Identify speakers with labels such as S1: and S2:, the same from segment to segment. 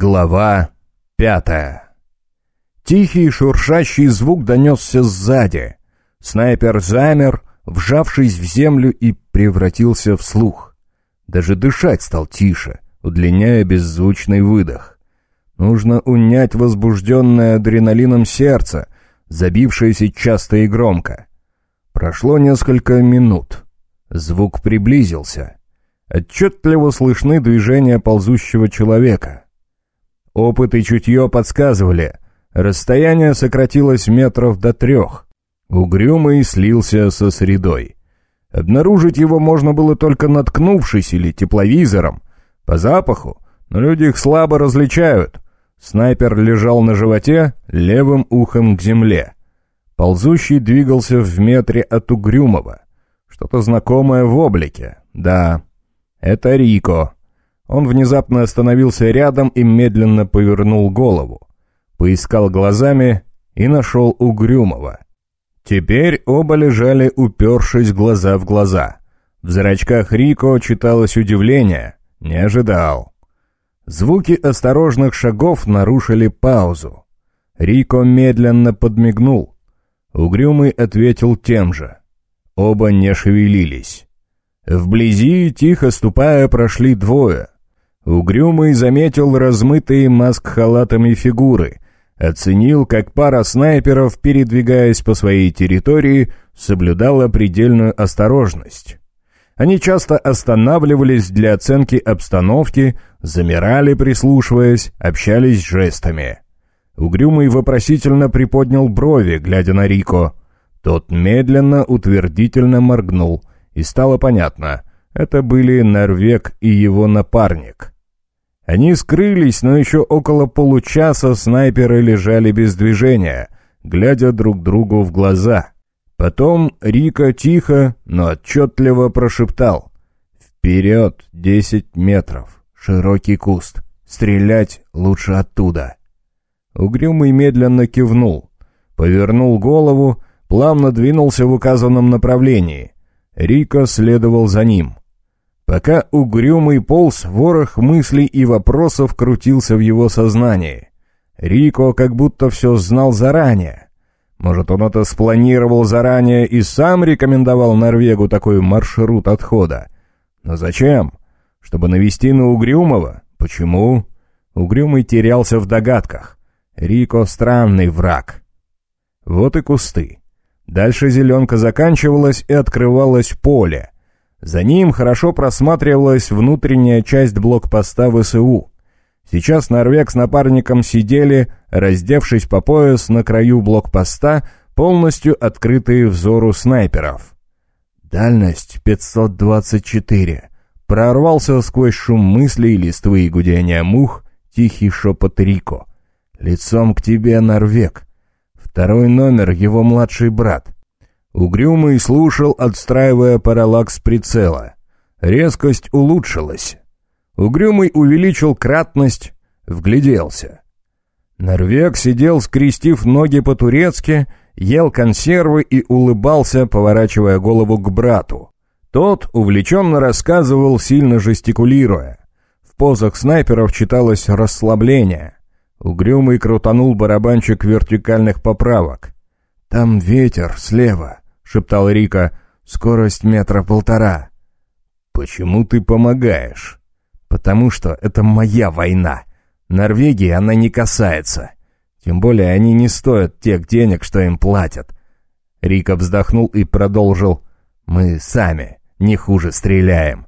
S1: Глава пятая Тихий шуршащий звук донесся сзади. Снайпер замер, вжавшись в землю и превратился в слух. Даже дышать стал тише, удлиняя беззвучный выдох. Нужно унять возбужденное адреналином сердце, забившееся часто и громко. Прошло несколько минут. Звук приблизился. Отчетливо слышны движения ползущего человека — Опыт и чутье подсказывали. Расстояние сократилось метров до трех. Угрюмый слился со средой. Обнаружить его можно было только наткнувшись или тепловизором. По запаху, но люди их слабо различают. Снайпер лежал на животе, левым ухом к земле. Ползущий двигался в метре от Угрюмого. Что-то знакомое в облике. Да, это Рико. Он внезапно остановился рядом и медленно повернул голову. Поискал глазами и нашел Угрюмого. Теперь оба лежали, упершись глаза в глаза. В зрачках Рико читалось удивление. Не ожидал. Звуки осторожных шагов нарушили паузу. Рико медленно подмигнул. Угрюмый ответил тем же. Оба не шевелились. Вблизи, тихо ступая, прошли двое. Угрюмый заметил размытые маск-халатами фигуры, оценил, как пара снайперов, передвигаясь по своей территории, соблюдала предельную осторожность. Они часто останавливались для оценки обстановки, замирали, прислушиваясь, общались жестами. Угрюмый вопросительно приподнял брови, глядя на Рико. Тот медленно, утвердительно моргнул, и стало понятно — это были Норвег и его напарник. Они скрылись, но еще около получаса снайперы лежали без движения, глядя друг другу в глаза. Потом Рика тихо, но отчетливо прошептал. «Вперед десять метров, широкий куст, стрелять лучше оттуда». Угрюмый медленно кивнул, повернул голову, плавно двинулся в указанном направлении. Рика следовал за ним. Пока угрюмый полз, ворох мыслей и вопросов крутился в его сознании. Рико как будто все знал заранее. Может, он это спланировал заранее и сам рекомендовал Норвегу такой маршрут отхода. Но зачем? Чтобы навести на Угрюмого? Почему? Угрюмый терялся в догадках. Рико — странный враг. Вот и кусты. Дальше зеленка заканчивалась и открывалось поле — за ним хорошо просматривалась внутренняя часть блокпоста ВСУ. Сейчас Норвег с напарником сидели, раздевшись по пояс на краю блокпоста, полностью открытые взору снайперов. Дальность 524. Прорвался сквозь шум мыслей, листвы и гудения мух, тихий шепот Рико. «Лицом к тебе, Норвег!» Второй номер — его младший брат — Угрюмый слушал, отстраивая параллакс прицела. Резкость улучшилась. Угрюмый увеличил кратность, вгляделся. Норвег сидел, скрестив ноги по-турецки, ел консервы и улыбался, поворачивая голову к брату. Тот увлеченно рассказывал, сильно жестикулируя. В позах снайперов читалось расслабление. Угрюмый крутанул барабанчик вертикальных поправок. «Там ветер слева шептал Рика. «Скорость метра полтора». «Почему ты помогаешь?» «Потому что это моя война. Норвегии она не касается. Тем более они не стоят тех денег, что им платят». Рика вздохнул и продолжил. «Мы сами не хуже стреляем».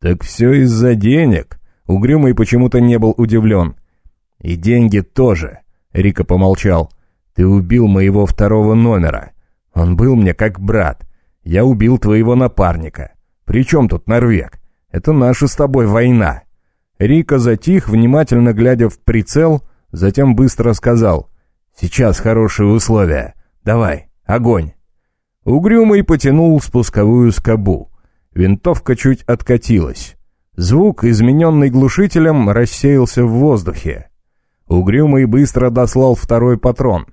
S1: «Так все из-за денег?» Угрюмый почему-то не был удивлен. «И деньги тоже», — Рика помолчал. «Ты убил моего второго номера. Он был мне как брат. Я убил твоего напарника. При чем тут Норвег? Это наша с тобой война». Рика затих, внимательно глядя в прицел, затем быстро сказал «Сейчас хорошие условия. Давай, огонь». Угрюмый потянул спусковую скобу. Винтовка чуть откатилась. Звук, измененный глушителем, рассеялся в воздухе. Угрюмый быстро дослал второй патрон.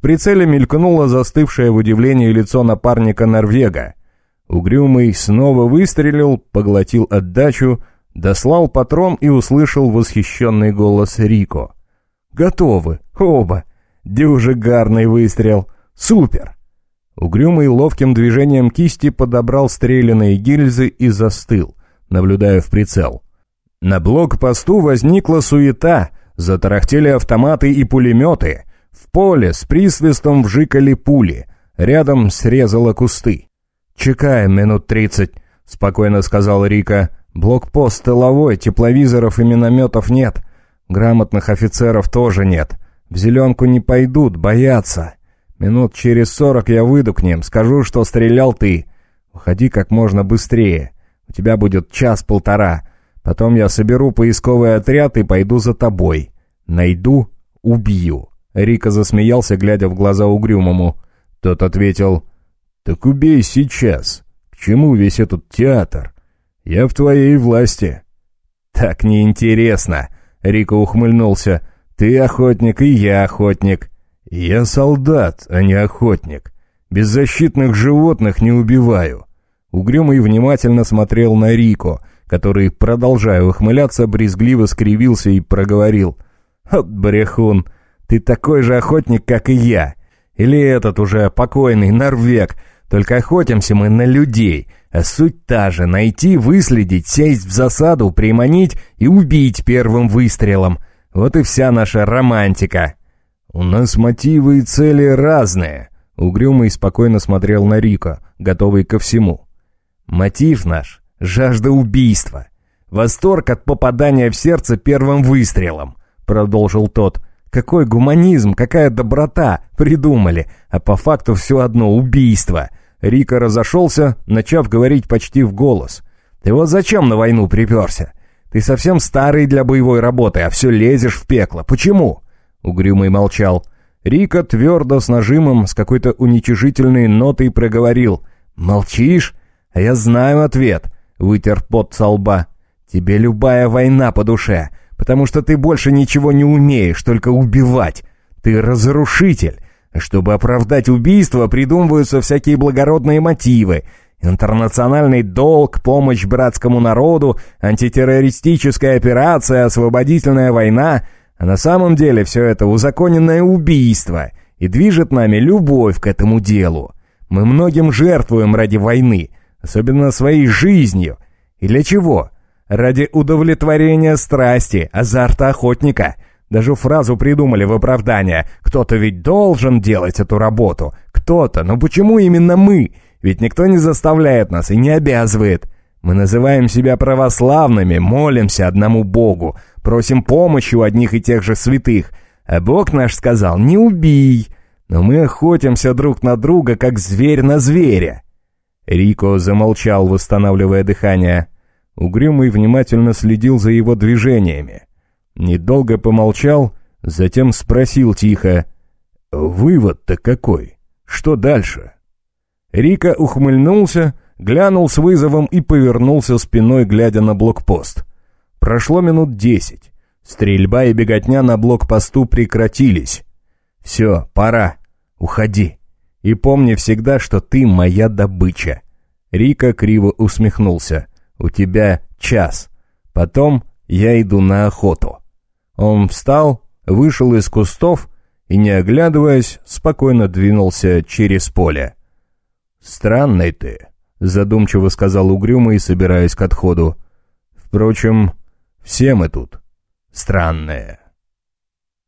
S1: В прицеле мелькнуло застывшее в удивлении лицо напарника Норвега. Угрюмый снова выстрелил, поглотил отдачу, Дослал патрон и услышал восхищенный голос Рико. «Готовы, оба! Дюжегарный выстрел! Супер!» Угрюмый ловким движением кисти подобрал стрелянные гильзы и застыл, наблюдая в прицел. На блокпосту возникла суета, затарахтели автоматы и пулеметы. В поле с присвистом вжикали пули, рядом срезало кусты. «Чекаем минут тридцать», — спокойно сказал Рика. «Блокпост тыловой, тепловизоров и минометов нет. Грамотных офицеров тоже нет. В зеленку не пойдут, боятся. Минут через сорок я выйду к ним, скажу, что стрелял ты. Уходи как можно быстрее. У тебя будет час-полтора. Потом я соберу поисковый отряд и пойду за тобой. Найду — убью». Рика засмеялся, глядя в глаза угрюмому. Тот ответил, «Так убей сейчас. К чему весь этот театр? Я в твоей власти». «Так неинтересно», — Рика ухмыльнулся. «Ты охотник, и я охотник. Я солдат, а не охотник. Беззащитных животных не убиваю». Угрюмый внимательно смотрел на Рико, который, продолжая ухмыляться, брезгливо скривился и проговорил. «От брехун, ты такой же охотник, как и я. Или этот уже покойный норвег, только охотимся мы на людей, а суть та же — найти, выследить, сесть в засаду, приманить и убить первым выстрелом. Вот и вся наша романтика. У нас мотивы и цели разные. Угрюмый спокойно смотрел на Рика, готовый ко всему. Мотив наш — жажда убийства. Восторг от попадания в сердце первым выстрелом, продолжил тот. Какой гуманизм, какая доброта придумали, а по факту все одно убийство. Рика разошелся, начав говорить почти в голос. «Ты вот зачем на войну приперся? Ты совсем старый для боевой работы, а все лезешь в пекло. Почему?» Угрюмый молчал. Рика твердо, с нажимом, с какой-то уничижительной нотой проговорил. «Молчишь? А я знаю ответ», — вытер пот со лба. «Тебе любая война по душе, потому что ты больше ничего не умеешь, только убивать. Ты разрушитель, чтобы оправдать убийство, придумываются всякие благородные мотивы. Интернациональный долг, помощь братскому народу, антитеррористическая операция, освободительная война. А на самом деле все это узаконенное убийство. И движет нами любовь к этому делу. Мы многим жертвуем ради войны, особенно своей жизнью. И для чего? Ради удовлетворения страсти, азарта охотника – даже фразу придумали в оправдание. Кто-то ведь должен делать эту работу. Кто-то. Но почему именно мы? Ведь никто не заставляет нас и не обязывает. Мы называем себя православными, молимся одному Богу, просим помощи у одних и тех же святых. А Бог наш сказал «не убий». Но мы охотимся друг на друга, как зверь на зверя. Рико замолчал, восстанавливая дыхание. Угрюмый внимательно следил за его движениями. Недолго помолчал, затем спросил тихо. «Вывод-то какой? Что дальше?» Рика ухмыльнулся, глянул с вызовом и повернулся спиной, глядя на блокпост. Прошло минут десять. Стрельба и беготня на блокпосту прекратились. «Все, пора. Уходи. И помни всегда, что ты моя добыча». Рика криво усмехнулся. «У тебя час. Потом я иду на охоту». Он встал, вышел из кустов и, не оглядываясь, спокойно двинулся через поле. «Странный ты», — задумчиво сказал угрюмый, собираясь к отходу. «Впрочем, все мы тут странные».